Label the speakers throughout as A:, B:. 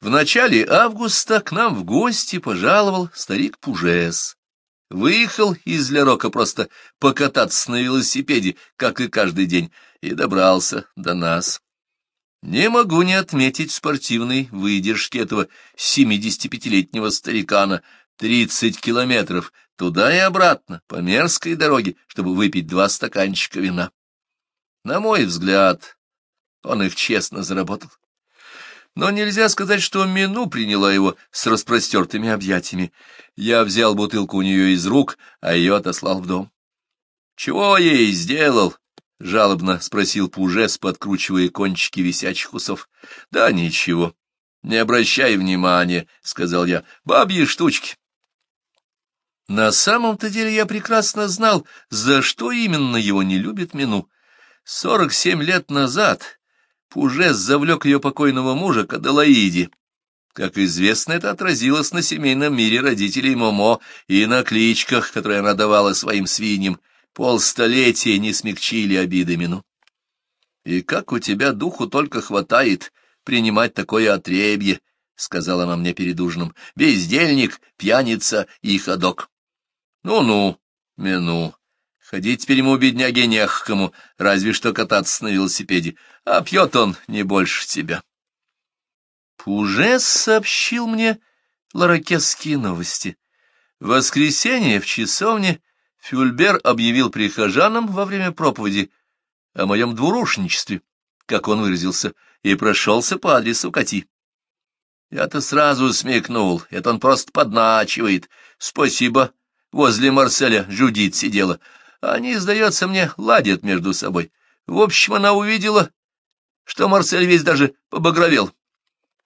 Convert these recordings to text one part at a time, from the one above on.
A: В начале августа к нам в гости пожаловал старик Пужес. Выехал из Лерока просто покататься на велосипеде, как и каждый день, и добрался до нас. Не могу не отметить спортивной выдержки этого 75-летнего старикана. 30 километров туда и обратно, по мерзкой дороге, чтобы выпить два стаканчика вина. На мой взгляд, он их честно заработал но нельзя сказать, что Мину приняла его с распростертыми объятиями. Я взял бутылку у нее из рук, а ее отослал в дом. — Чего ей сделал? — жалобно спросил Пужес, подкручивая кончики висячих усов. — Да ничего. — Не обращай внимания, — сказал я. — Бабьи штучки. На самом-то деле я прекрасно знал, за что именно его не любит Мину. Сорок семь лет назад Пужес завлек ее покойного мужа к Аделаиде. Как известно, это отразилось на семейном мире родителей Момо и на кличках, которые она давала своим свиньям. Полстолетия не смягчили обиды Мину. «И как у тебя духу только хватает принимать такое отребье», — сказала она мне перед ужином, — «бездельник, пьяница и ходок». «Ну-ну, Мину, Ходить теперь ему, бедняге, не к кому, разве что кататься на велосипеде, а пьет он не больше тебя. Пужес сообщил мне ларакесские новости. В воскресенье в часовне Фюльбер объявил прихожанам во время проповеди о моем двурушничестве, как он выразился, и прошелся по адресу Кати. Я-то сразу смекнул, это он просто подначивает. Спасибо, возле Марселя Жудит сидела, они, сдается мне, ладят между собой. В общем, она увидела, что Марсель весь даже побагровел.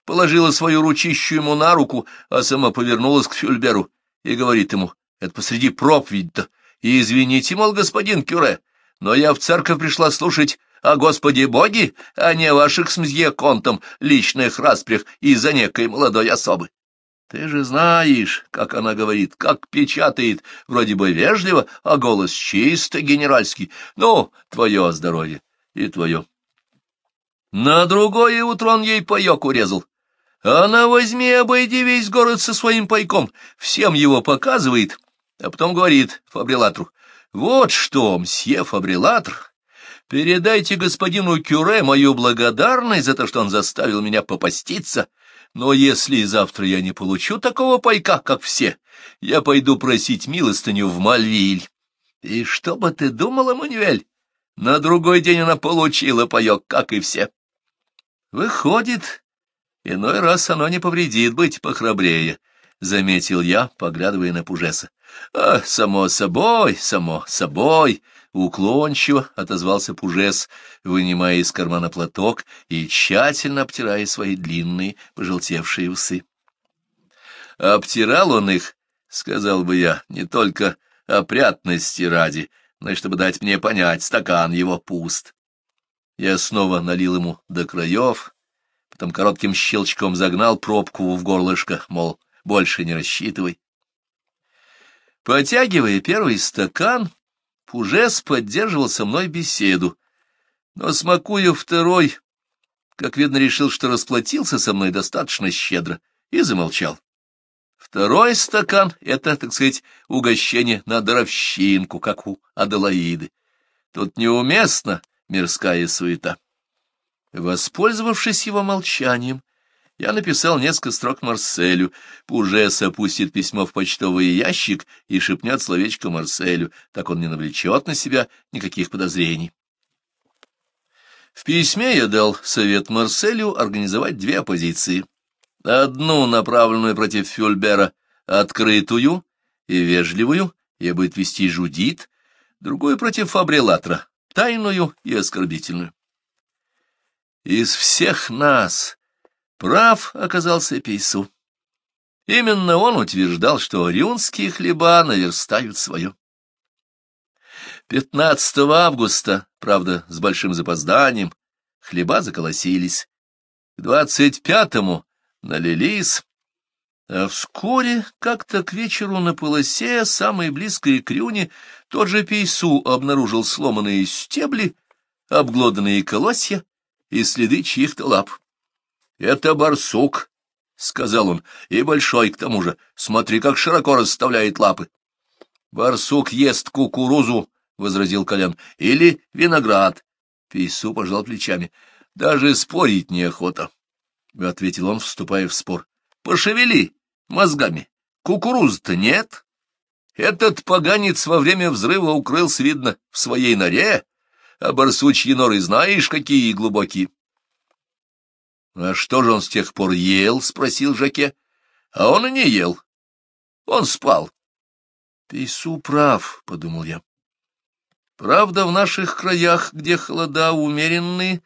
A: Положила свою ручищу ему на руку, а сама повернулась к Фюльберу и говорит ему, «Это посреди проповедь-то. И извините, мол, господин Кюре, но я в церковь пришла слушать о Господе Боге, а не о ваших с мсье Контом личных распрях из-за некой молодой особы». Ты же знаешь, как она говорит, как печатает, вроде бы вежливо, а голос чисто генеральский. Ну, твое здоровье и твое. На другое утро он ей паек урезал. Она возьми, обойди весь город со своим пайком, всем его показывает, а потом говорит фабрилатру, Вот что, мсье фабрилатр, передайте господину Кюре мою благодарность за то, что он заставил меня попаститься. Но если завтра я не получу такого пайка, как все, я пойду просить милостыню в Мальвиль. И что бы ты думала, Манюэль? На другой день она получила паёк, как и все. Выходит, иной раз оно не повредит быть похрабрее, — заметил я, поглядывая на Пужеса. А, само собой, само собой, Уклончиво отозвался Пужес, вынимая из кармана платок и тщательно обтирая свои длинные пожелтевшие усы. Обтирал он их, сказал бы я, не только опрятности ради, но и чтобы дать мне понять, стакан его пуст. Я снова налил ему до краев, потом коротким щелчком загнал пробку в горлышко, мол, больше не рассчитывай. Потягивая первый стакан, Хужес поддерживал со мной беседу, но, смакуя второй, как видно, решил, что расплатился со мной достаточно щедро, и замолчал. Второй стакан — это, так сказать, угощение на дровщинку как у Аделаиды. Тут неуместна мирская суета. Воспользовавшись его молчанием, я написал несколько строк Марселю. Пужес опустит письмо в почтовый ящик и шепнет словечко Марселю, так он не навлечет на себя никаких подозрений. В письме я дал совет Марселю организовать две оппозиции. Одну, направленную против Фюльбера, открытую и вежливую, и будет вести Жудит, другую против Фабрилатра, тайную и оскорбительную. Из всех нас Прав оказался Пейсу. Именно он утверждал, что рюнские хлеба наверстают свое. 15 августа, правда, с большим запозданием, хлеба заколосились. К 25-му налились, а вскоре, как-то к вечеру на полосе, самой близкой к рюне, тот же Пейсу обнаружил сломанные стебли, обглоданные колосья и следы чьих-то лап. — Это барсук, — сказал он, — и большой к тому же. Смотри, как широко расставляет лапы. — Барсук ест кукурузу, — возразил Колян, — или виноград. Пейсу пожал плечами. — Даже спорить неохота, — ответил он, вступая в спор. — Пошевели мозгами. Кукурузы-то нет. Этот поганец во время взрыва укрылся, видно, в своей норе, а барсучьи норы знаешь, какие глубокие. А что же он с тех пор ел? — спросил Жаке. — А он и не ел. Он спал. — Пейсу прав, — подумал я. Правда, в наших краях, где холода умеренные,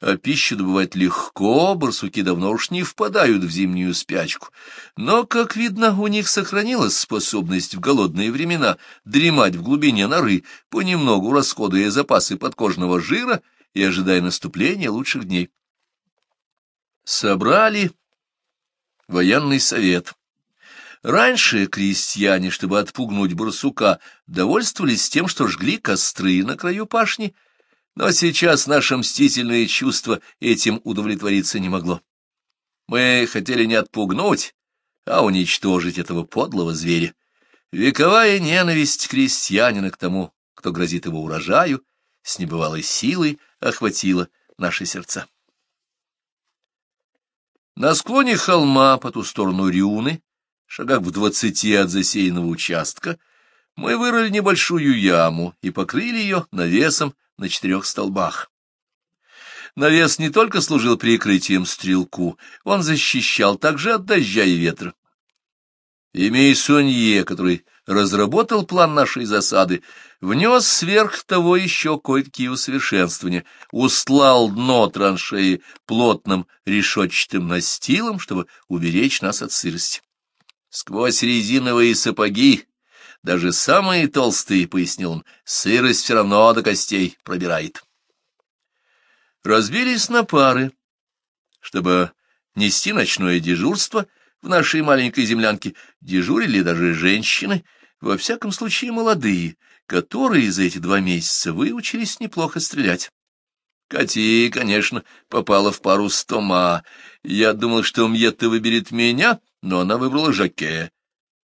A: а пищу добывать легко, барсуки давно уж не впадают в зимнюю спячку. Но, как видно, у них сохранилась способность в голодные времена дремать в глубине норы, понемногу расходуя запасы подкожного жира и ожидая наступления лучших дней собрали военный совет. Раньше крестьяне, чтобы отпугнуть барсука, довольствовались тем, что жгли костры на краю пашни, но сейчас наше мстительное чувство этим удовлетвориться не могло. Мы хотели не отпугнуть, а уничтожить этого подлого зверя. Вековая ненависть крестьянина к тому, кто грозит его урожаю, с небывалой силой охватила наши сердца. На склоне холма по ту сторону Рюны, шагах в двадцати от засеянного участка, мы вырыли небольшую яму и покрыли ее навесом на четырех столбах. Навес не только служил прикрытием стрелку, он защищал также от дождя и ветра. Имея Сонье, который разработал план нашей засады, внес сверх того еще кое-какие усовершенствования, устлал дно траншеи плотным решетчатым настилом, чтобы уберечь нас от сырости. Сквозь резиновые сапоги, даже самые толстые, — пояснил он, — сырость все равно до костей пробирает. Разбились на пары, чтобы нести ночное дежурство — в нашей маленькой землянке дежурили даже женщины, во всяком случае молодые, которые за эти два месяца выучились неплохо стрелять. Кати, конечно, попала в пару с Тома. Я думал, что Мьетта выберет меня, но она выбрала Жаке.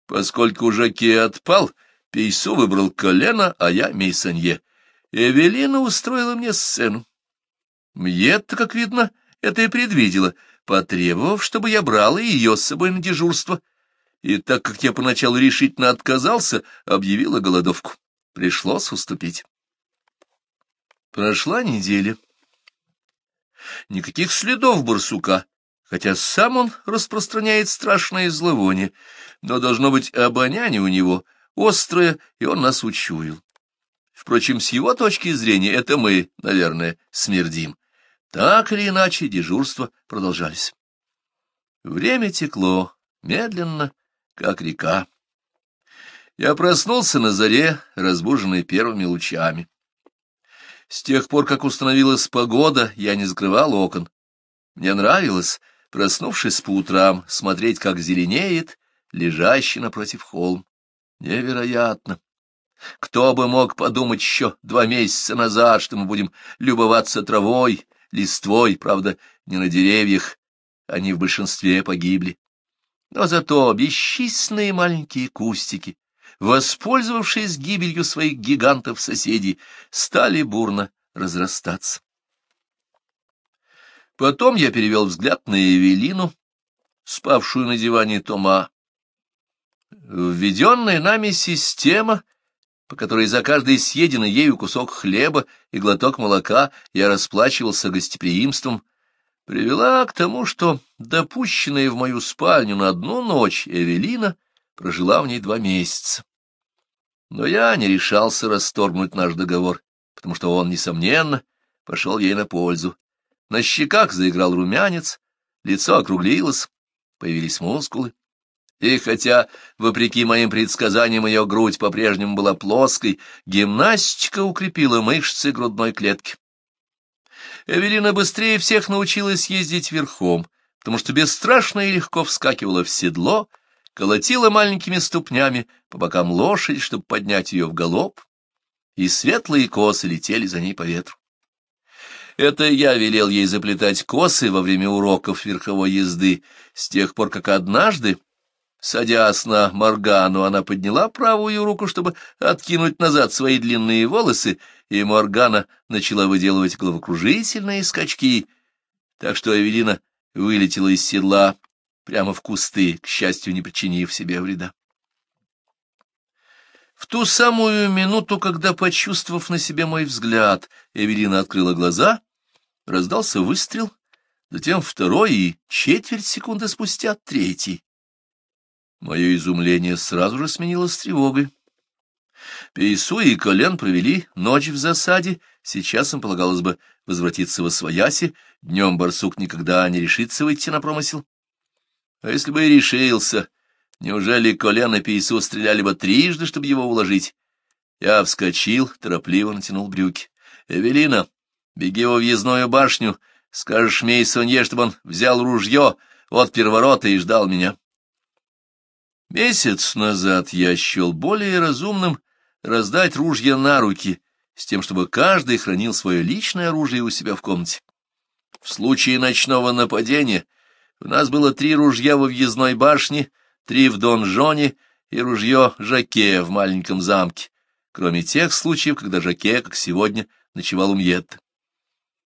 A: Поскольку Жаке отпал, Пейсу выбрал колено, а я Мейсонье. Эвелина устроила мне сцену. Мьетта, как видно, это и предвидела, потребовав, чтобы я брала ее с собой на дежурство — и так как я поначалу решительно отказался, объявила голодовку. Пришлось уступить. Прошла неделя. Никаких следов барсука, хотя сам он распространяет страшное зловоние, но, должно быть, обоняние у него острое, и он нас учуял. Впрочем, с его точки зрения это мы, наверное, смердим. Так или иначе, дежурства продолжались. Время текло медленно как река. Я проснулся на заре, разбуженный первыми лучами. С тех пор, как установилась погода, я не закрывал окон. Мне нравилось, проснувшись по утрам, смотреть, как зеленеет лежащий напротив холм. Невероятно! Кто бы мог подумать еще два месяца назад, что мы будем любоваться травой, листвой, правда, не на деревьях, они в большинстве погибли но зато бесчисленные маленькие кустики, воспользовавшись гибелью своих гигантов-соседей, стали бурно разрастаться. Потом я перевел взгляд на Эвелину, спавшую на диване Тома. Введенная нами система, по которой за каждый съеденный ею кусок хлеба и глоток молока я расплачивался гостеприимством, привела к тому, что допущенная в мою спальню на одну ночь Эвелина прожила в ней два месяца. Но я не решался расторгнуть наш договор, потому что он, несомненно, пошел ей на пользу. На щеках заиграл румянец, лицо округлилось, появились мускулы. И хотя, вопреки моим предсказаниям, ее грудь по-прежнему была плоской, гимнастика укрепила мышцы грудной клетки. Эвелина быстрее всех научилась ездить верхом, потому что бесстрашно и легко вскакивала в седло, колотила маленькими ступнями по бокам лошадь, чтобы поднять ее в галоп, и светлые косы летели за ней по ветру. Это я велел ей заплетать косы во время уроков верховой езды, с тех пор, как однажды, садясь на Моргану, она подняла правую руку, чтобы откинуть назад свои длинные волосы, и Моргана начала выделывать головокружительные скачки, так что Эвелина вылетела из седла прямо в кусты, к счастью, не причинив себе вреда. В ту самую минуту, когда, почувствовав на себе мой взгляд, Эвелина открыла глаза, раздался выстрел, затем второй и четверть секунды спустя третий. Мое изумление сразу же сменилось тревогой. Пейсу и Колен провели ночь в засаде, сейчас им полагалось бы возвратиться во свояси, днем барсук никогда не решится выйти на промысел. А если бы и решился, неужели Колен и Пейсу стреляли бы трижды, чтобы его уложить? Я вскочил, торопливо натянул брюки. «Эвелина, беги во въездную башню, скажешь Мейсонье, чтобы он взял ружье от перворота и ждал меня». Месяц назад я счел более разумным раздать ружья на руки, с тем, чтобы каждый хранил свое личное оружие у себя в комнате. В случае ночного нападения у нас было три ружья во въездной башне, три в донжоне и ружье Жаке в маленьком замке, кроме тех случаев, когда Жаке, как сегодня, ночевал у Мьетта.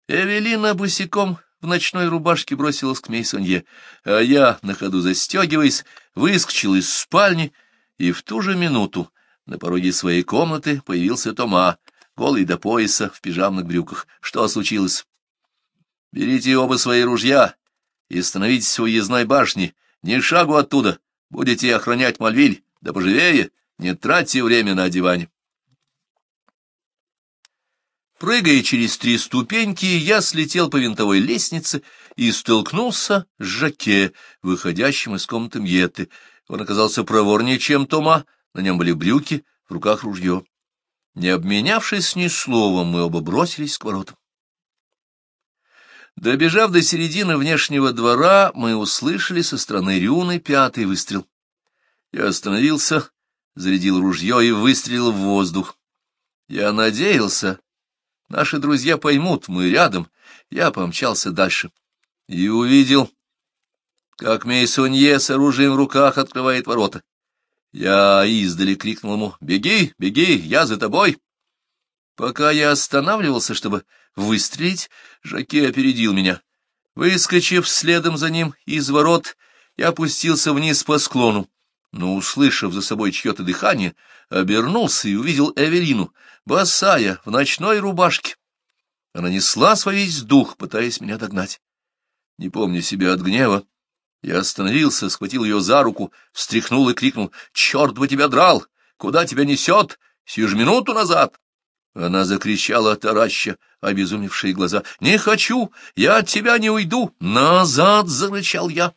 A: Эвелина босиком в ночной рубашке бросилась к Мейсонье, а я, на ходу застегиваясь, выскочил из спальни, и в ту же минуту на пороге своей комнаты появился Тома, голый до пояса, в пижамных брюках. Что случилось? — Берите оба свои ружья и становитесь у уездной башни. Ни шагу оттуда. Будете охранять Мальвиль. Да поживее, не тратьте время на одевание. Прыгая через три ступеньки, я слетел по винтовой лестнице и столкнулся с Жаке, выходящим из комнаты Мьеты. Он оказался проворнее, чем Тома, на нем были брюки, в руках ружье. Не обменявшись ни словом, мы оба бросились к воротам. Добежав до середины внешнего двора, мы услышали со стороны Рюны пятый выстрел. Я остановился, зарядил ружье и выстрелил в воздух. Я надеялся. Наши друзья поймут, мы рядом. Я помчался дальше и увидел, как Мейсунье с оружием в руках открывает ворота. Я издали крикнул ему «Беги, беги, я за тобой!» Пока я останавливался, чтобы выстрелить, Жаке опередил меня. Выскочив следом за ним из ворот, я опустился вниз по склону, но, услышав за собой чье-то дыхание, обернулся и увидел Эвелину, босая, в ночной рубашке. Она несла свой весь дух, пытаясь меня догнать. Не помню себя от гнева, я остановился, схватил ее за руку, встряхнул и крикнул «Черт бы тебя драл! Куда тебя несет? Сию же минуту назад!» Она закричала, тараща, обезумевшие глаза. «Не хочу! Я от тебя не уйду! Назад!» — зарычал я.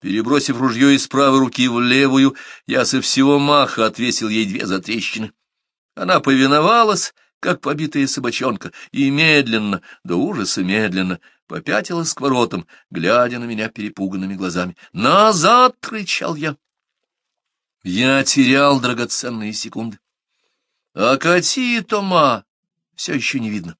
A: Перебросив ружье из правой руки в левую, я со всего маха отвесил ей две затрещины. Она повиновалась, как побитая собачонка, и медленно, до ужаса медленно, попятилась к воротам, глядя на меня перепуганными глазами. «Назад!» — кричал я. Я терял драгоценные секунды. А и Тома все еще не видно.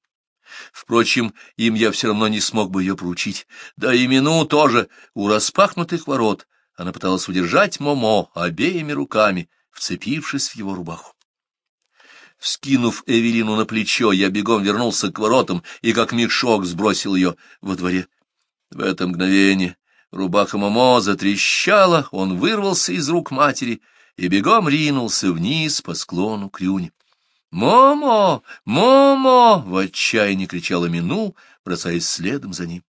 A: Впрочем, им я все равно не смог бы ее проучить. Да и Мину тоже у распахнутых ворот. Она пыталась удержать Момо обеими руками, вцепившись в его рубаху. Вскинув Эвелину на плечо, я бегом вернулся к воротам и, как мешок, сбросил ее во дворе. В это мгновение рубаха Момо затрещала, он вырвался из рук матери и бегом ринулся вниз по склону к Рюне. «Момо! Момо!» — в отчаянии кричала Мину, бросаясь следом за ним.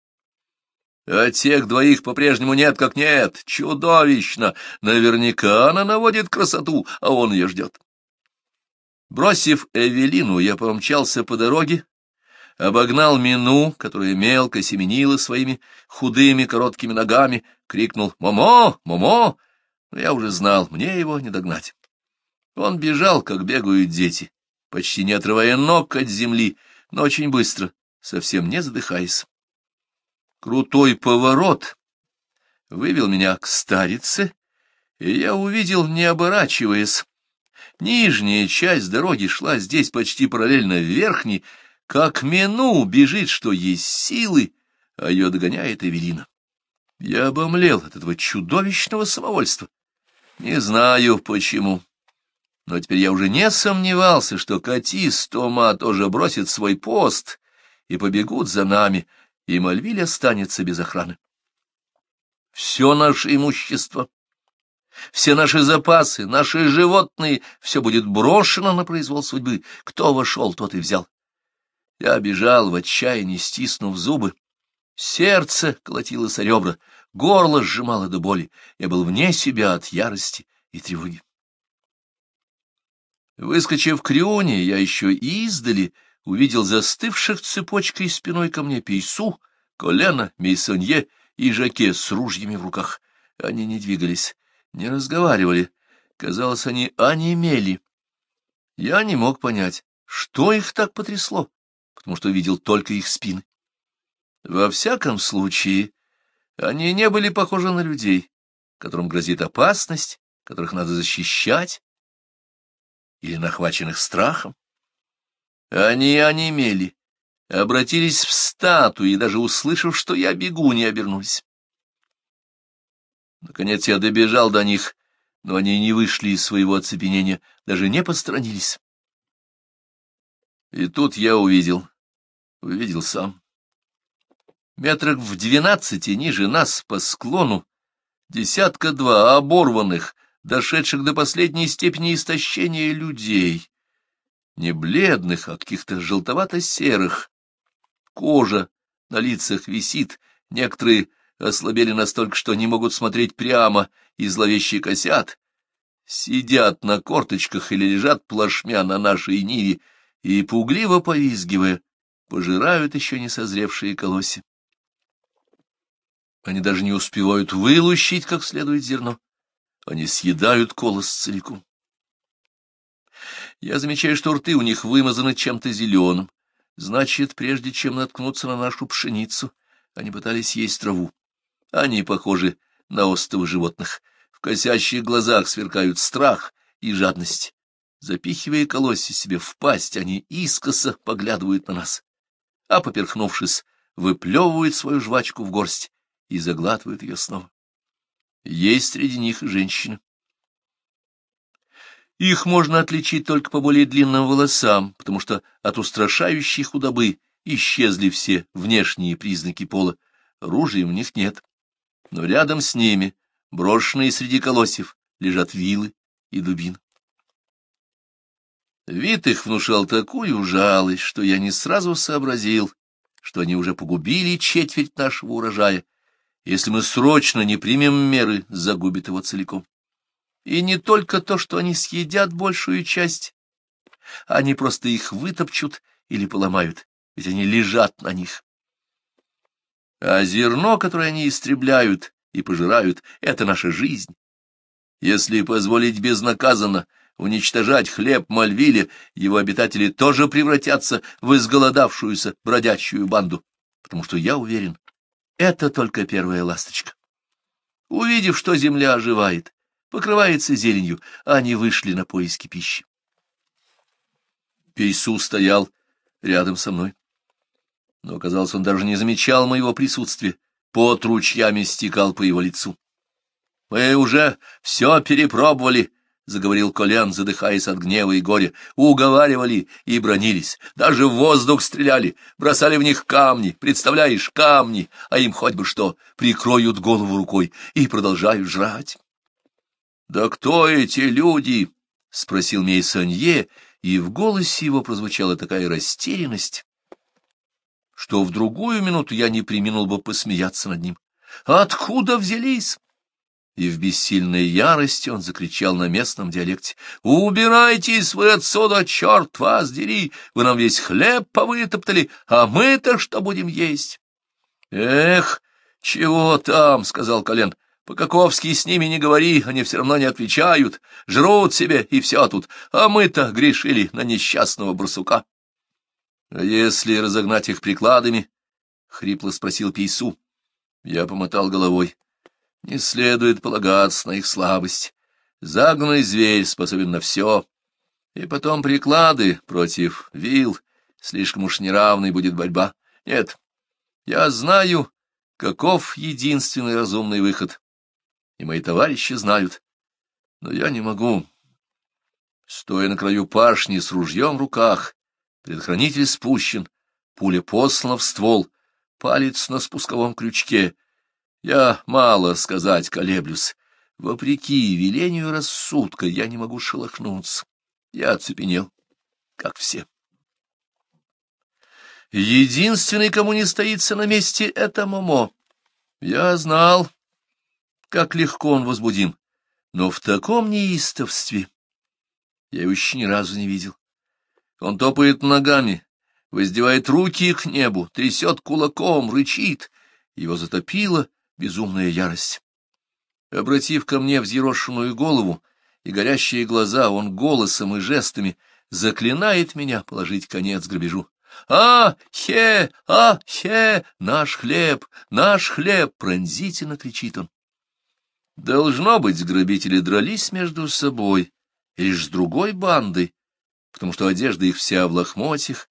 A: «А тех двоих по-прежнему нет как нет! Чудовищно! Наверняка она наводит красоту, а он ее ждет!» Бросив Эвелину, я помчался по дороге, обогнал Мину, которая мелко семенила своими худыми короткими ногами, крикнул «Момо! Момо!» Но я уже знал, мне его не догнать. Он бежал, как бегают дети, почти не отрывая ног от земли, но очень быстро, совсем не задыхаясь. Крутой поворот вывел меня к старице, и я увидел, не оборачиваясь, Нижняя часть дороги шла здесь почти параллельно верхней, как Мину бежит, что есть силы, а ее догоняет Эвелина. Я обомлел от этого чудовищного самовольства. Не знаю, почему. Но теперь я уже не сомневался, что Катис Тома тоже бросит свой пост и побегут за нами, и Мальвиль останется без охраны. Все наше имущество все наши запасы, наши животные, все будет брошено на произвол судьбы. Кто вошел, тот и взял. Я бежал в отчаянии, стиснув зубы. Сердце колотилось о ребра, горло сжимало до боли. Я был вне себя от ярости и тревоги. Выскочив к рюне, я еще издали увидел застывших цепочкой спиной ко мне пейсу, колено, мейсонье и жаке с ружьями в руках. Они не двигались не разговаривали. Казалось, они онемели. Я не мог понять, что их так потрясло, потому что видел только их спины. Во всяком случае, они не были похожи на людей, которым грозит опасность, которых надо защищать, или нахваченных страхом. Они онемели, обратились в статуи, даже услышав, что я бегу, не обернулись. Наконец я добежал до них, но они не вышли из своего оцепенения, даже не постранились. И тут я увидел, увидел сам. Метрах в двенадцати ниже нас по склону десятка-два оборванных, дошедших до последней степени истощения людей. Не бледных, а каких-то желтовато-серых. Кожа на лицах висит, некоторые ослабели настолько, что не могут смотреть прямо и зловеще косят, сидят на корточках или лежат плашмя на нашей ниве и, пугливо повизгивая, пожирают еще не созревшие колосья. Они даже не успевают вылущить как следует зерно. Они съедают колос целиком. Я замечаю, что рты у них вымазаны чем-то зеленым. Значит, прежде чем наткнуться на нашу пшеницу, они пытались есть траву. Они похожи на остовы животных. В косящих глазах сверкают страх и жадность. Запихивая колосья себе в пасть, они искоса поглядывают на нас, а, поперхнувшись, выплевывают свою жвачку в горсть и заглатывают ее снова. Есть среди них женщины. Их можно отличить только по более длинным волосам, потому что от устрашающей худобы исчезли все внешние признаки пола. Ружей в них нет но рядом с ними, брошенные среди колосьев, лежат вилы и дубин. Вид их внушал такую жалость, что я не сразу сообразил, что они уже погубили четверть нашего урожая. Если мы срочно не примем меры, загубит его целиком. И не только то, что они съедят большую часть, они просто их вытопчут или поломают, ведь они лежат на них. А зерно, которое они истребляют и пожирают, — это наша жизнь. Если позволить безнаказанно уничтожать хлеб Мальвиле, его обитатели тоже превратятся в изголодавшуюся бродячую банду, потому что, я уверен, это только первая ласточка. Увидев, что земля оживает, покрывается зеленью, они вышли на поиски пищи. Пейсу стоял рядом со мной но, казалось, он даже не замечал моего присутствия. Пот ручьями стекал по его лицу. — Мы уже все перепробовали, — заговорил Колян, задыхаясь от гнева и горя. — Уговаривали и бронились, даже в воздух стреляли, бросали в них камни, представляешь, камни, а им хоть бы что, прикроют голову рукой и продолжают жрать. — Да кто эти люди? — спросил Мейсанье, и в голосе его прозвучала такая растерянность, что в другую минуту я не приминул бы посмеяться над ним. «Откуда взялись?» И в бессильной ярости он закричал на местном диалекте. «Убирайтесь вы отсюда, черт вас дери! Вы нам весь хлеб повытоптали, а мы-то что будем есть?» «Эх, чего там?» — сказал Колен. «По-каковски с ними не говори, они все равно не отвечают, жрут себе и все тут, а мы-то грешили на несчастного брусука. — А если разогнать их прикладами? — хрипло спросил Пейсу. Я помотал головой. Не следует полагаться на их слабость. Загнанный зверь способен на все. И потом приклады против вил. Слишком уж неравной будет борьба. Нет, я знаю, каков единственный разумный выход. И мои товарищи знают. Но я не могу. Стоя на краю пашни с ружьем в руках, Предохранитель спущен, пуля послана в ствол, палец на спусковом крючке. Я мало сказать колеблюсь. Вопреки велению рассудка я не могу шелохнуться. Я оцепенел, как все. Единственный, кому не стоится на месте, — это Момо. Я знал, как легко он возбудим, но в таком неистовстве я его еще ни разу не видел. Он топает ногами, воздевает руки к небу, трясет кулаком, рычит. Его затопила безумная ярость. Обратив ко мне взъерошенную голову и горящие глаза, он голосом и жестами заклинает меня положить конец грабежу. «А, хе, а, хе, наш хлеб, наш хлеб!» — пронзительно кричит он. Должно быть, грабители дрались между собой, лишь с другой бандой, потому что одежда их вся в лохмотьях,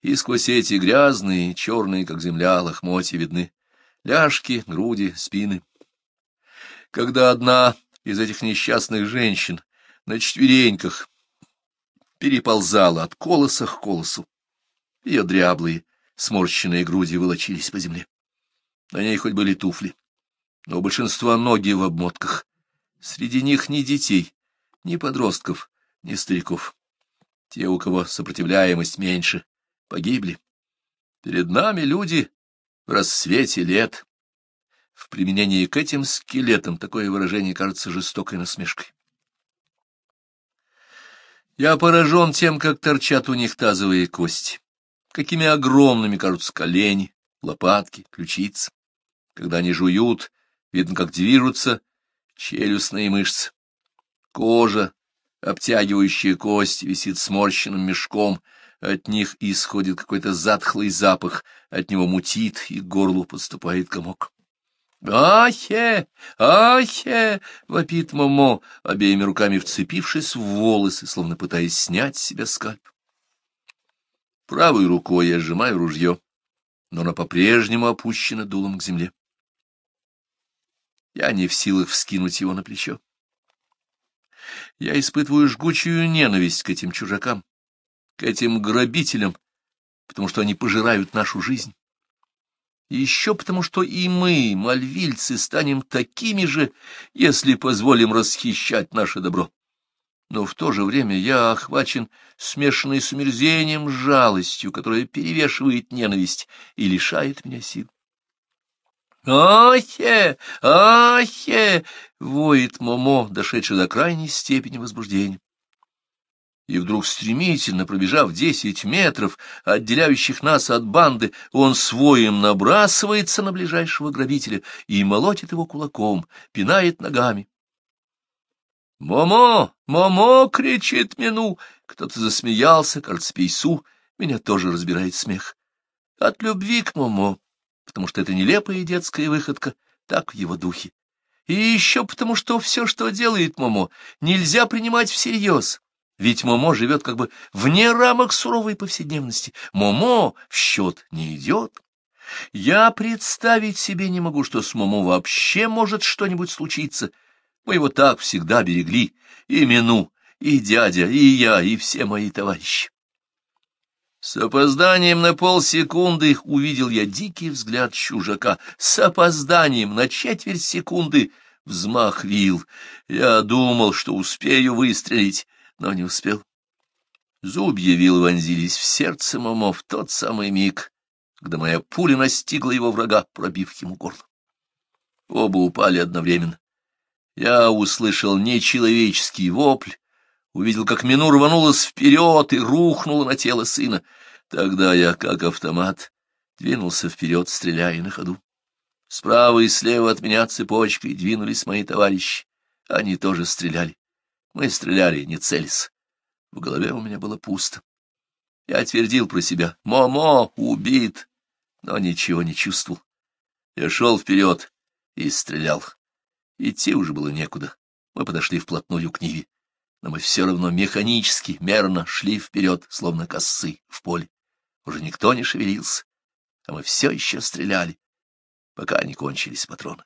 A: и сквозь эти грязные, черные, как земля, лохмотья видны ляжки, груди, спины. Когда одна из этих несчастных женщин на четвереньках переползала от колоса к колосу, ее дряблые, сморщенные груди волочились по земле. На ней хоть были туфли, но у большинства ноги в обмотках. Среди них ни детей, ни подростков, ни стариков. Те, у кого сопротивляемость меньше, погибли. Перед нами люди в рассвете лет. В применении к этим скелетам такое выражение кажется жестокой насмешкой. Я поражен тем, как торчат у них тазовые кости, какими огромными кажутся колени, лопатки, ключицы. Когда они жуют, видно, как движутся челюстные мышцы. Кожа обтягивающая кость висит сморщенным мешком, от них исходит какой-то затхлый запах, от него мутит, и к горлу подступает комок. «Ахе! Ахе!» — вопит Момо, обеими руками вцепившись в волосы, словно пытаясь снять с себя скальп. Правой рукой я сжимаю ружье, но она по-прежнему опущена дулом к земле. Я не в силах вскинуть его на плечо. Я испытываю жгучую ненависть к этим чужакам, к этим грабителям, потому что они пожирают нашу жизнь. Еще потому, что и мы, мальвильцы, станем такими же, если позволим расхищать наше добро. Но в то же время я охвачен смешанной с умерзением жалостью, которая перевешивает ненависть и лишает меня сил. «Охе! Охе!» — воет Момо, дошедший до крайней степени возбуждения. И вдруг, стремительно пробежав десять метров, отделяющих нас от банды, он с воем набрасывается на ближайшего грабителя и молотит его кулаком, пинает ногами. «Момо! Момо!» — кричит Мину. Кто-то засмеялся, кажется, Пейсу. Меня тоже разбирает смех. От любви к Момо потому что это нелепая детская выходка, так в его духе. И еще потому, что все, что делает Момо, нельзя принимать всерьез. Ведь Момо живет как бы вне рамок суровой повседневности. Момо в счет не идет. Я представить себе не могу, что с Момо вообще может что-нибудь случиться. Мы его так всегда берегли. И Мину, и дядя, и я, и все мои товарищи. С опозданием на полсекунды увидел я дикий взгляд чужака. С опозданием на четверть секунды взмах вил. Я думал, что успею выстрелить, но не успел. Зубья вил вонзились в сердце Момо в тот самый миг, когда моя пуля настигла его врага, пробив ему горло. Оба упали одновременно. Я услышал нечеловеческий вопль, увидел, как Мину рванулась вперед и рухнула на тело сына. Тогда я, как автомат, двинулся вперед, стреляя на ходу. Справа и слева от меня цепочкой двинулись мои товарищи. Они тоже стреляли. Мы стреляли, не целясь. В голове у меня было пусто. Я твердил про себя. «Момо убит!» Но ничего не чувствовал. Я шел вперед и стрелял. Идти уже было некуда. Мы подошли вплотную к Ниве но мы все равно механически, мерно шли вперед, словно косы в поле. Уже никто не шевелился, а мы все еще стреляли, пока не кончились патроны.